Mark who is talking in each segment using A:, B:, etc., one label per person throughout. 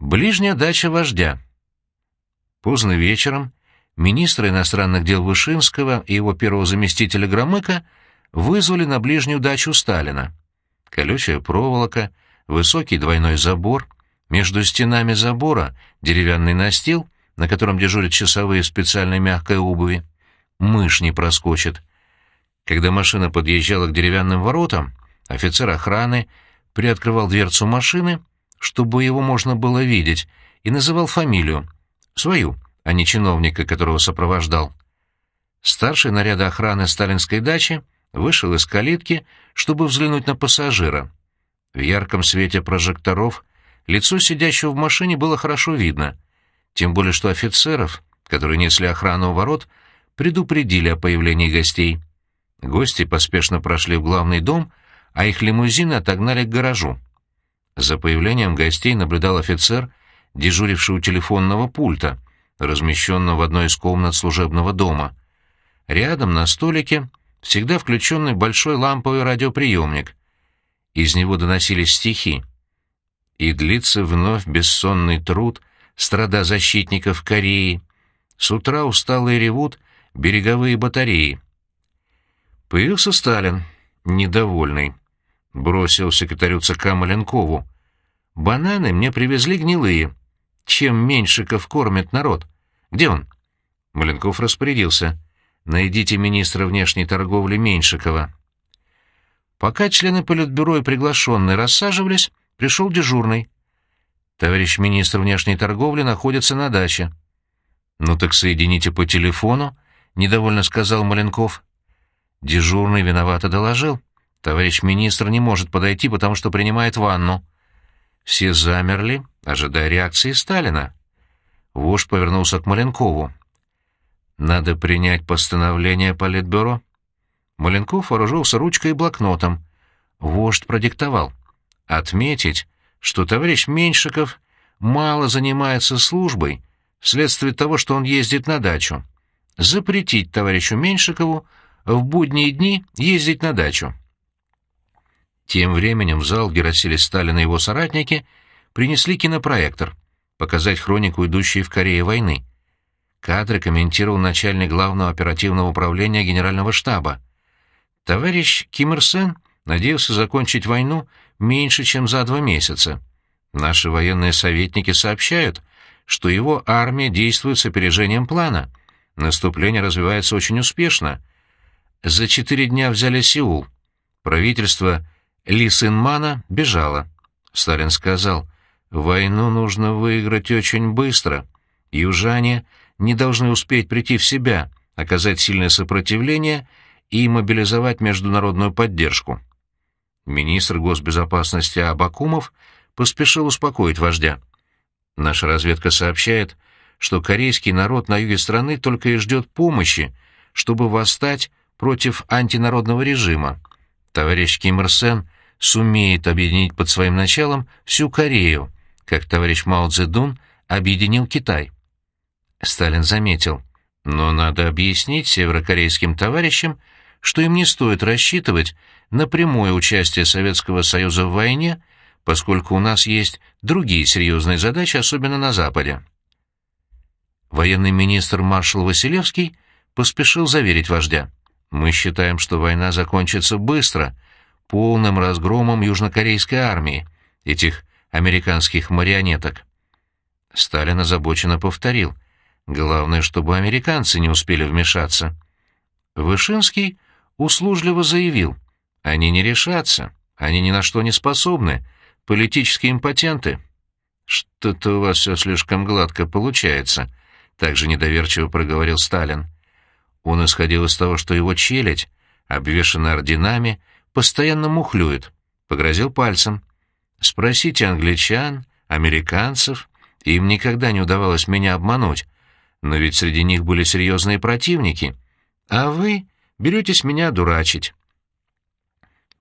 A: Ближняя дача вождя. Поздно вечером министра иностранных дел Вышинского и его первого заместителя Громыка вызвали на ближнюю дачу Сталина. Колючая проволока, высокий двойной забор, между стенами забора деревянный настил, на котором дежурят часовые в специальной мягкой обуви. Мышь не проскочит. Когда машина подъезжала к деревянным воротам, офицер охраны приоткрывал дверцу машины, чтобы его можно было видеть, и называл фамилию, свою, а не чиновника, которого сопровождал. Старший наряда охраны сталинской дачи вышел из калитки, чтобы взглянуть на пассажира. В ярком свете прожекторов лицо сидящего в машине было хорошо видно, тем более что офицеров, которые несли охрану у ворот, предупредили о появлении гостей. Гости поспешно прошли в главный дом, а их лимузины отогнали к гаражу. За появлением гостей наблюдал офицер, дежуривший у телефонного пульта, размещенного в одной из комнат служебного дома. Рядом на столике всегда включенный большой ламповый радиоприемник. Из него доносились стихи. «И длится вновь бессонный труд, страда защитников Кореи. С утра усталые ревут береговые батареи». Появился Сталин, недовольный. Бросил секретарю ЦК Маленкову. «Бананы мне привезли гнилые. Чем Меньшиков кормит народ? Где он?» Маленков распорядился. «Найдите министра внешней торговли Меньшикова». Пока члены Политбюро и приглашенные рассаживались, пришел дежурный. «Товарищ министр внешней торговли находится на даче». «Ну так соедините по телефону», — недовольно сказал Маленков. Дежурный виновато доложил. Товарищ министр не может подойти, потому что принимает ванну. Все замерли, ожидая реакции Сталина. Вождь повернулся к Маленкову. «Надо принять постановление Политбюро». Маленков вооружился ручкой и блокнотом. Вождь продиктовал. «Отметить, что товарищ Меньшиков мало занимается службой вследствие того, что он ездит на дачу. Запретить товарищу Меньшикову в будние дни ездить на дачу». Тем временем в зал, где расселись Сталин и его соратники, принесли кинопроектор, показать хронику идущей в Корее войны. Кадры комментировал начальник главного оперативного управления генерального штаба. Товарищ Ким Ир Сен надеялся закончить войну меньше, чем за два месяца. Наши военные советники сообщают, что его армия действует с опережением плана. Наступление развивается очень успешно. За четыре дня взяли Сеул. Правительство ли сын Мана бежала. Сталин сказал, «Войну нужно выиграть очень быстро. Южане не должны успеть прийти в себя, оказать сильное сопротивление и мобилизовать международную поддержку». Министр госбезопасности Абакумов поспешил успокоить вождя. Наша разведка сообщает, что корейский народ на юге страны только и ждет помощи, чтобы восстать против антинародного режима. Товарищ Ким Ир Сен сумеет объединить под своим началом всю Корею, как товарищ Мао Цзэдун объединил Китай. Сталин заметил, но надо объяснить северокорейским товарищам, что им не стоит рассчитывать на прямое участие Советского Союза в войне, поскольку у нас есть другие серьезные задачи, особенно на Западе. Военный министр маршал Василевский поспешил заверить вождя. «Мы считаем, что война закончится быстро», полным разгромом южнокорейской армии, этих американских марионеток. Сталин озабоченно повторил. Главное, чтобы американцы не успели вмешаться. Вышинский услужливо заявил. Они не решатся, они ни на что не способны, политические импотенты. Что-то у вас все слишком гладко получается, также недоверчиво проговорил Сталин. Он исходил из того, что его челядь, обвешанная орденами, постоянно мухлюет. Погрозил пальцем. Спросите англичан, американцев. Им никогда не удавалось меня обмануть. Но ведь среди них были серьезные противники. А вы беретесь меня дурачить.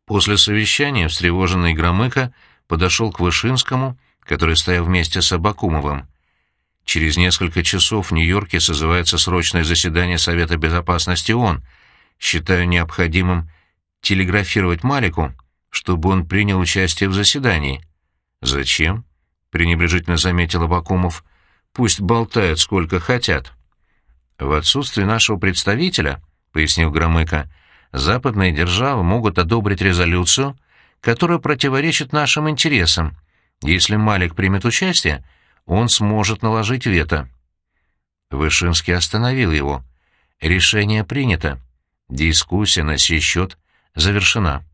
A: После совещания встревоженный Громыко подошел к Вышинскому, который стоял вместе с Абакумовым. Через несколько часов в Нью-Йорке созывается срочное заседание Совета Безопасности ООН. Считаю необходимым телеграфировать Малику, чтобы он принял участие в заседании. Зачем? — пренебрежительно заметил Абакумов. «Пусть болтают сколько хотят». «В отсутствие нашего представителя», — пояснил Громыко, — «западные державы могут одобрить резолюцию, которая противоречит нашим интересам. Если Малик примет участие, он сможет наложить вето». Вышинский остановил его. «Решение принято. Дискуссия на сей счет завершена».